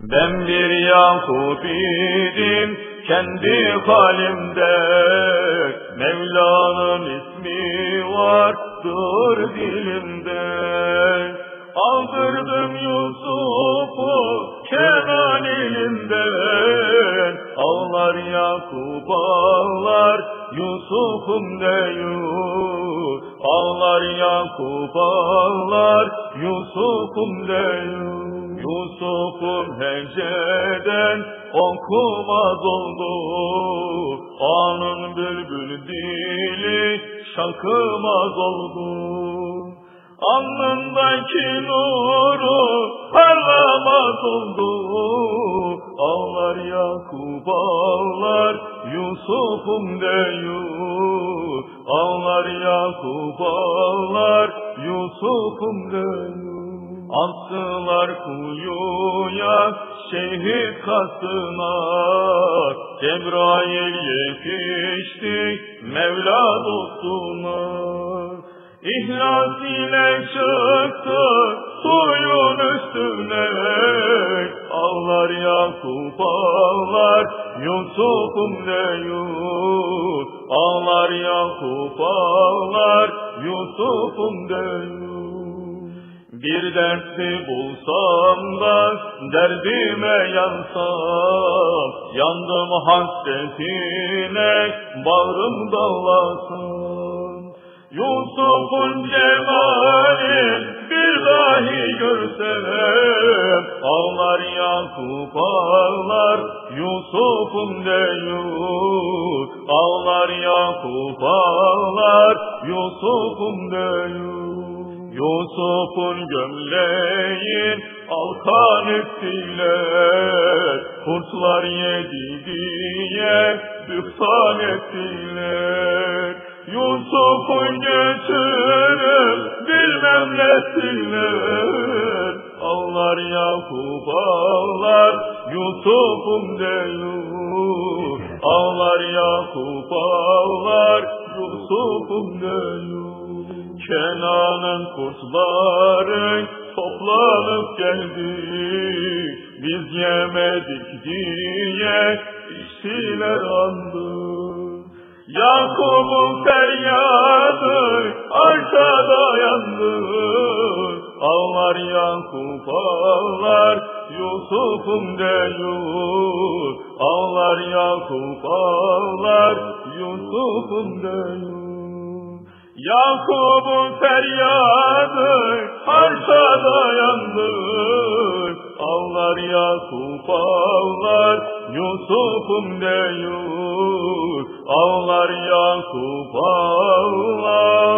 Ben bir Yakup idim kendi halimde. Mevla'nın ismi vardır dilimde. Aldırdım Yusuf'u Kenan elinden Ağlar Yakup ağlar Yusuf'um deyur Ağlar Yakup ağlar Yusuf'um deyur Yusuf'um heceden okumaz oldu Anın bülbül dili şakımaz oldu Alnındaki nuru parlamaz oldu Ağlar Yakup ağlar Yusuf'um deyur Ağlar Yakup ağlar Yusuf'um deyur Astılar kuyuya şehit kasına. Cebrail yetişti Mevla dostuna. İhlas ile çıktı suyun üstüne. Ağlar Yakup ağlar Yusuf'um deyur Ağlar Yakup ağlar Yusuf'um deyur bir dertli bulsam da derdime yansam Yandım hasretine bağrım dağlasın Yusuf'un cemali bir dahi görsem Ağlar Yakup ağlar Yusuf'um deyur Ağlar Yakup ağlar Yusuf'um deyur Yusuf'un gömleğin alkan ettiler, kurtlar yedi diye bühtan ettiler. Yusuf'un göçünü bilmem nettiler, ağlar Yakup ağlar, Yusuf'um deyur. Ağlar Yakup ağlar, Yusuf'um deyur. Kenan'ın kurtları toplanıp geldi. Biz yemedik diye işçiler andı. Yakup'un feryadı arkada yandı. Ağlar Yakup ağlar Yusuf'um deyur. Ağlar Yakup ağlar Yusuf'um deyur. Yakup'un feryadı arşada yandı. Ağlar Yakup ağlar Yusuf'um deyur. Ağlar Yakup ağlar